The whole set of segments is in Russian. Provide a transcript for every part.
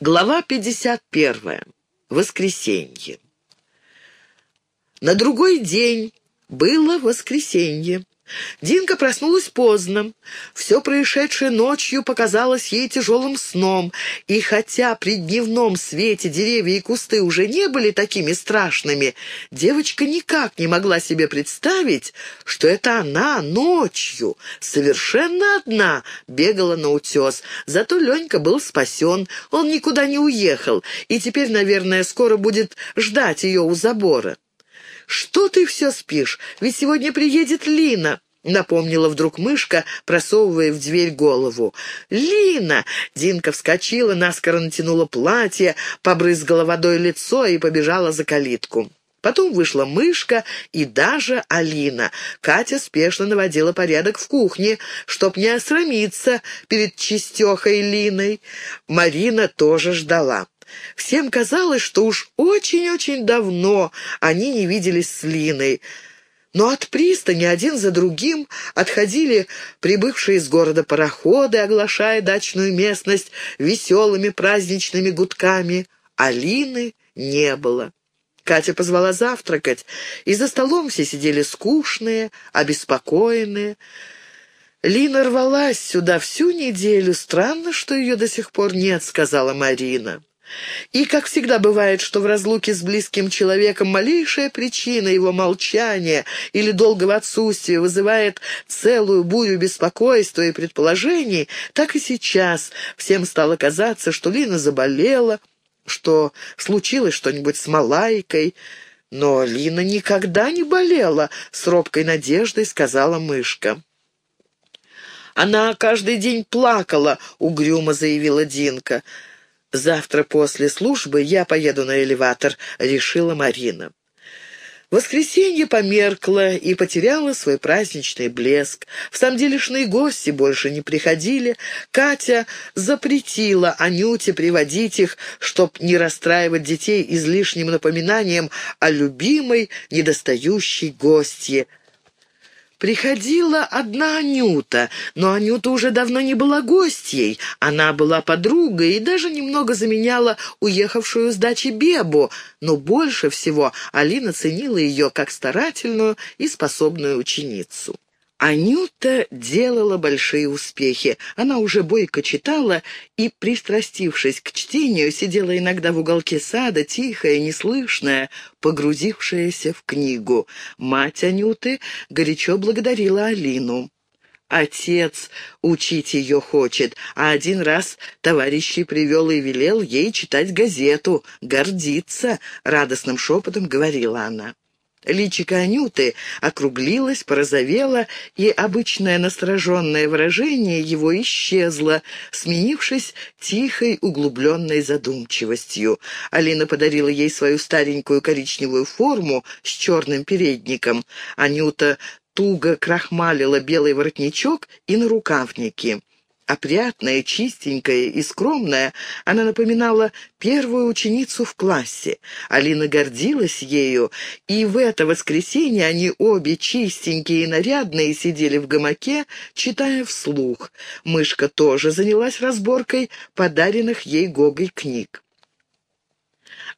Глава 51. Воскресенье. На другой день было воскресенье. Динка проснулась поздно. Все происшедшее ночью показалось ей тяжелым сном, и хотя при дневном свете деревья и кусты уже не были такими страшными, девочка никак не могла себе представить, что это она ночью, совершенно одна, бегала на утес. Зато Ленька был спасен, он никуда не уехал, и теперь, наверное, скоро будет ждать ее у забора. «Что ты все спишь? Ведь сегодня приедет Лина!» — напомнила вдруг мышка, просовывая в дверь голову. «Лина!» — Динка вскочила, наскоро натянула платье, побрызгала водой лицо и побежала за калитку. Потом вышла мышка и даже Алина. Катя спешно наводила порядок в кухне, чтоб не осрамиться перед чистехой Линой. Марина тоже ждала. Всем казалось, что уж очень-очень давно они не виделись с Линой. Но от пристани один за другим отходили прибывшие из города пароходы, оглашая дачную местность веселыми праздничными гудками. А Лины не было. Катя позвала завтракать, и за столом все сидели скучные, обеспокоенные. «Лина рвалась сюда всю неделю. Странно, что ее до сих пор нет», — сказала Марина. И, как всегда бывает, что в разлуке с близким человеком малейшая причина его молчания или долгого отсутствия вызывает целую бурю беспокойства и предположений, так и сейчас всем стало казаться, что Лина заболела, что случилось что-нибудь с Малайкой. Но Лина никогда не болела, с робкой надеждой сказала мышка. «Она каждый день плакала», — угрюмо заявила Динка. «Завтра после службы я поеду на элеватор», — решила Марина. Воскресенье померкло и потеряло свой праздничный блеск. В самом делешные гости больше не приходили. Катя запретила Анюте приводить их, чтоб не расстраивать детей излишним напоминанием о любимой, недостающей гостье, Приходила одна Анюта, но Анюта уже давно не была гостьей. Она была подругой и даже немного заменяла уехавшую с дачи Бебу, но больше всего Алина ценила ее как старательную и способную ученицу. Анюта делала большие успехи. Она уже бойко читала и, пристрастившись к чтению, сидела иногда в уголке сада, тихая, неслышная, погрузившаяся в книгу. Мать Анюты горячо благодарила Алину. Отец учить ее хочет, а один раз товарищей привел и велел ей читать газету, гордиться, — радостным шепотом говорила она. Личико Анюты округлилось, порозовело, и обычное настороженное выражение его исчезло, сменившись тихой углубленной задумчивостью. Алина подарила ей свою старенькую коричневую форму с черным передником. Анюта туго крахмалила белый воротничок и нарукавники. Опрятная, чистенькая и скромная, она напоминала первую ученицу в классе. Алина гордилась ею, и в это воскресенье они обе чистенькие и нарядные сидели в гамаке, читая вслух. Мышка тоже занялась разборкой подаренных ей Гогой книг.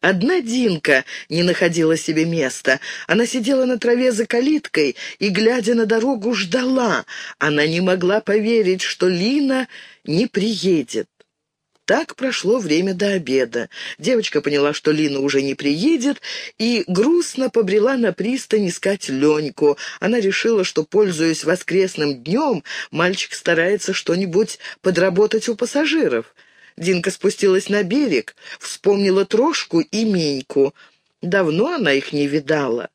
Одна Динка не находила себе места. Она сидела на траве за калиткой и, глядя на дорогу, ждала. Она не могла поверить, что Лина не приедет. Так прошло время до обеда. Девочка поняла, что Лина уже не приедет, и грустно побрела на пристань искать Леньку. Она решила, что, пользуясь воскресным днем, мальчик старается что-нибудь подработать у пассажиров. Динка спустилась на берег, вспомнила Трошку и Меньку. Давно она их не видала.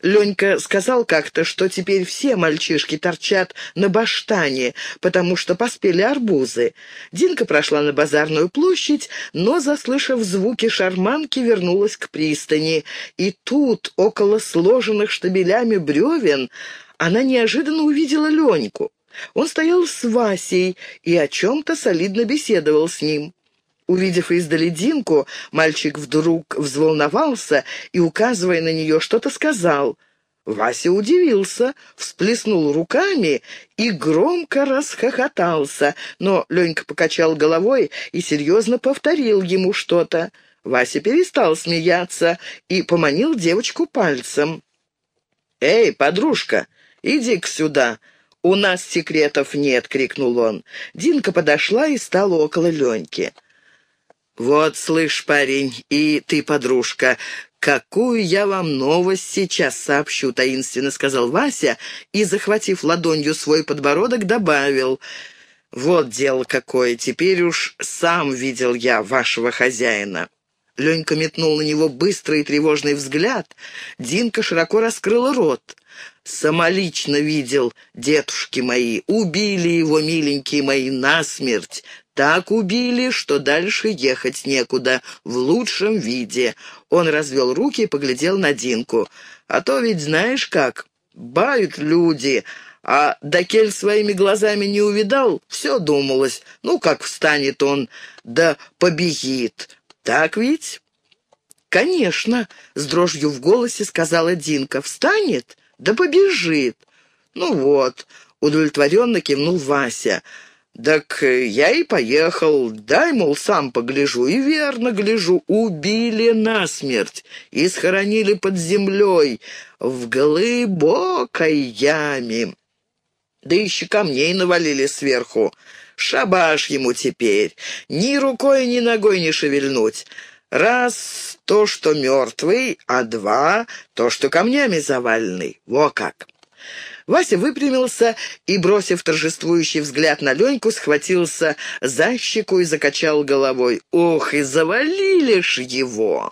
Ленька сказал как-то, что теперь все мальчишки торчат на баштане, потому что поспели арбузы. Динка прошла на базарную площадь, но, заслышав звуки шарманки, вернулась к пристани. И тут, около сложенных штабелями бревен, она неожиданно увидела Леньку. Он стоял с Васей и о чем-то солидно беседовал с ним. Увидев издали Динку, мальчик вдруг взволновался и, указывая на нее, что-то сказал. Вася удивился, всплеснул руками и громко расхохотался, но Ленька покачал головой и серьезно повторил ему что-то. Вася перестал смеяться и поманил девочку пальцем. «Эй, подружка, иди-ка сюда!» «У нас секретов нет!» — крикнул он. Динка подошла и стала около Леньки. «Вот, слышь, парень, и ты, подружка, какую я вам новость сейчас сообщу», — таинственно сказал Вася и, захватив ладонью свой подбородок, добавил. «Вот дело какое, теперь уж сам видел я вашего хозяина». Ленька метнул на него быстрый и тревожный взгляд. Динка широко раскрыла рот. «Самолично видел, дедушки мои, убили его, миленькие мои, насмерть. Так убили, что дальше ехать некуда, в лучшем виде». Он развел руки и поглядел на Динку. «А то ведь знаешь как, бают люди, а Дакель своими глазами не увидал, все думалось, ну как встанет он, да побегит». Так ведь?» «Конечно», — с дрожью в голосе сказала Динка. «Встанет? Да побежит». «Ну вот», — удовлетворенно кивнул Вася. «Так я и поехал. Дай, мол, сам погляжу. И верно гляжу. Убили насмерть и схоронили под землей в глубокой яме. Да еще камней навалили сверху. Шабаш ему теперь. Ни рукой, ни ногой не шевельнуть. Раз — то, что мертвый, а два — то, что камнями заваленный. Во как! Вася выпрямился и, бросив торжествующий взгляд на Леньку, схватился за щеку и закачал головой. «Ох, и завалили ж его!»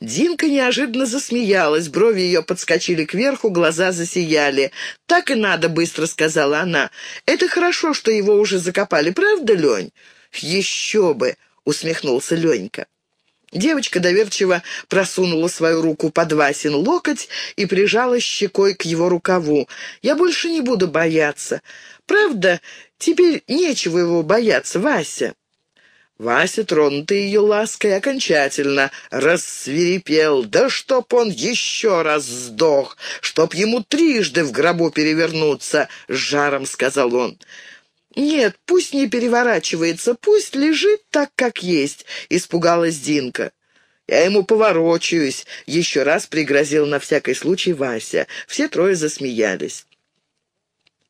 Динка неожиданно засмеялась, брови ее подскочили кверху, глаза засияли. «Так и надо», — быстро сказала она. «Это хорошо, что его уже закопали, правда, Лень?» «Еще бы», — усмехнулся Ленька. Девочка доверчиво просунула свою руку под Васин локоть и прижала щекой к его рукаву. «Я больше не буду бояться. Правда, теперь нечего его бояться, Вася». Вася, тронутый ее лаской, окончательно рассвирепел. Да чтоб он еще раз сдох, чтоб ему трижды в гробу перевернуться, — жаром сказал он. «Нет, пусть не переворачивается, пусть лежит так, как есть», — испугалась Динка. «Я ему поворочаюсь», — еще раз пригрозил на всякий случай Вася. Все трое засмеялись.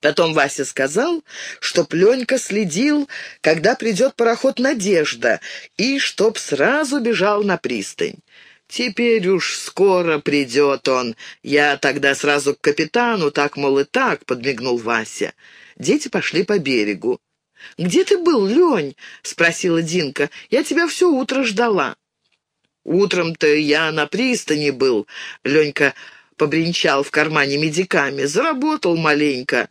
Потом Вася сказал, что Пленька следил, когда придет пароход «Надежда», и чтоб сразу бежал на пристань. «Теперь уж скоро придет он. Я тогда сразу к капитану, так, мол, и так», — подмигнул Вася. Дети пошли по берегу. «Где ты был, Лень?» — спросила Динка. «Я тебя все утро ждала». «Утром-то я на пристани был», — Ленька побренчал в кармане медиками. «Заработал маленько».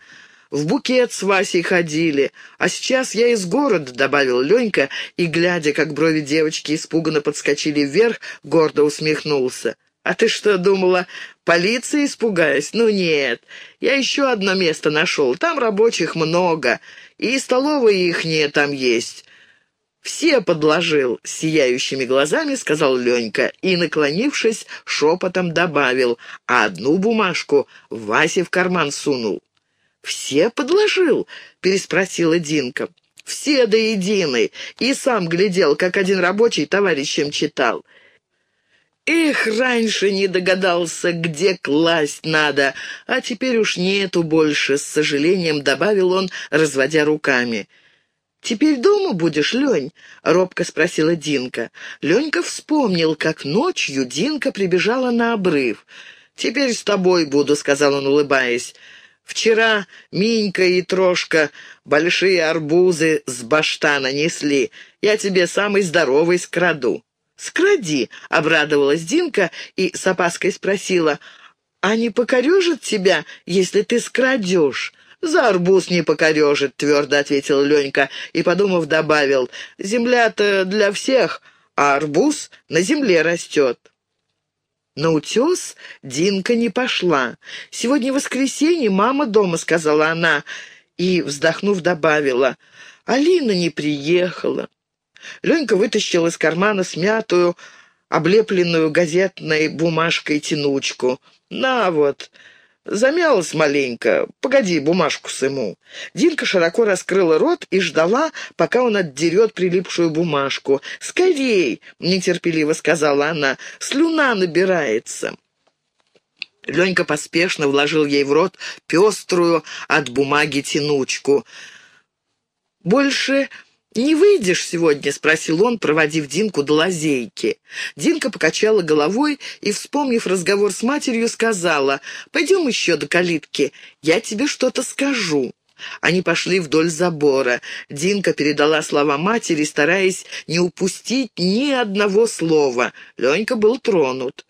В букет с Васей ходили. А сейчас я из города», — добавил Ленька, и, глядя, как брови девочки испуганно подскочили вверх, гордо усмехнулся. «А ты что, думала, полиция испугаясь? Ну нет, я еще одно место нашел, там рабочих много, и столовые ихние там есть». «Все подложил», — сияющими глазами сказал Ленька и, наклонившись, шепотом добавил, а одну бумажку Васе в карман сунул. «Все подложил?» — переспросила Динка. «Все до единой. И сам глядел, как один рабочий товарищем читал». Эх, раньше не догадался, где класть надо, а теперь уж нету больше, с сожалением добавил он, разводя руками. «Теперь дома будешь, Лень?» — робко спросила Динка. Ленька вспомнил, как ночью Динка прибежала на обрыв. «Теперь с тобой буду», — сказал он, улыбаясь. Вчера Минька и Трошка большие арбузы с баштана несли. Я тебе самый здоровый скраду». «Скради», — обрадовалась Динка и с опаской спросила, «А не покорежит тебя, если ты скрадешь?» «За арбуз не покорежит», — твердо ответил Ленька и, подумав, добавил, «Земля-то для всех, а арбуз на земле растет». На утес Динка не пошла. «Сегодня воскресенье, мама дома», — сказала она, и, вздохнув, добавила, «Алина не приехала». Ленька вытащил из кармана смятую облепленную газетной бумажкой тянучку. «На вот!» Замялась маленько. «Погоди, бумажку сыму». Динка широко раскрыла рот и ждала, пока он отдерет прилипшую бумажку. «Скорей!» — нетерпеливо сказала она. «Слюна набирается». Ленька поспешно вложил ей в рот пеструю от бумаги тянучку. «Больше «Не выйдешь сегодня?» — спросил он, проводив Динку до лазейки. Динка покачала головой и, вспомнив разговор с матерью, сказала, «Пойдем еще до калитки, я тебе что-то скажу». Они пошли вдоль забора. Динка передала слова матери, стараясь не упустить ни одного слова. Ленька был тронут.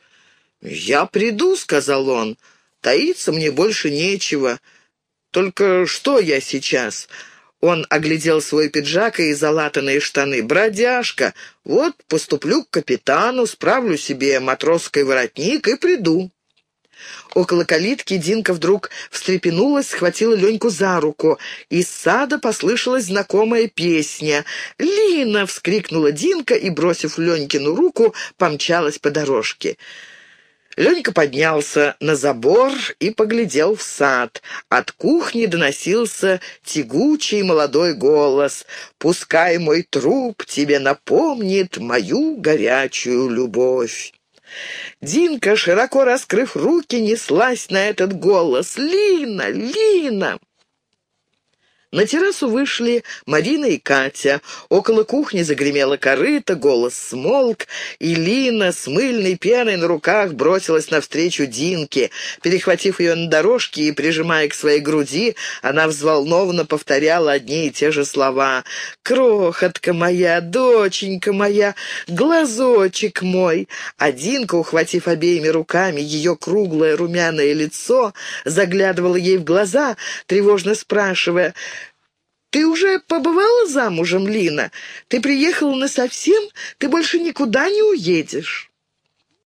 «Я приду», — сказал он. «Таиться мне больше нечего. Только что я сейчас?» Он оглядел свой пиджак и залатанные штаны. «Бродяжка! Вот поступлю к капитану, справлю себе матросский воротник и приду». Около калитки Динка вдруг встрепенулась, схватила Леньку за руку. Из сада послышалась знакомая песня. «Лина!» — вскрикнула Динка и, бросив Ленькину руку, помчалась по дорожке. Ленька поднялся на забор и поглядел в сад. От кухни доносился тягучий молодой голос. «Пускай мой труп тебе напомнит мою горячую любовь». Динка, широко раскрыв руки, неслась на этот голос. «Лина! Лина!» На террасу вышли Марина и Катя. Около кухни загремела корыта, голос смолк, и Лина с мыльной пеной на руках бросилась навстречу Динке. Перехватив ее на дорожке и прижимая к своей груди, она взволнованно повторяла одни и те же слова. «Крохотка моя, доченька моя, глазочек мой!» А Динка, ухватив обеими руками ее круглое румяное лицо, заглядывала ей в глаза, тревожно спрашивая — ты уже побывала замужем, Лина? Ты приехала насовсем? Ты больше никуда не уедешь?»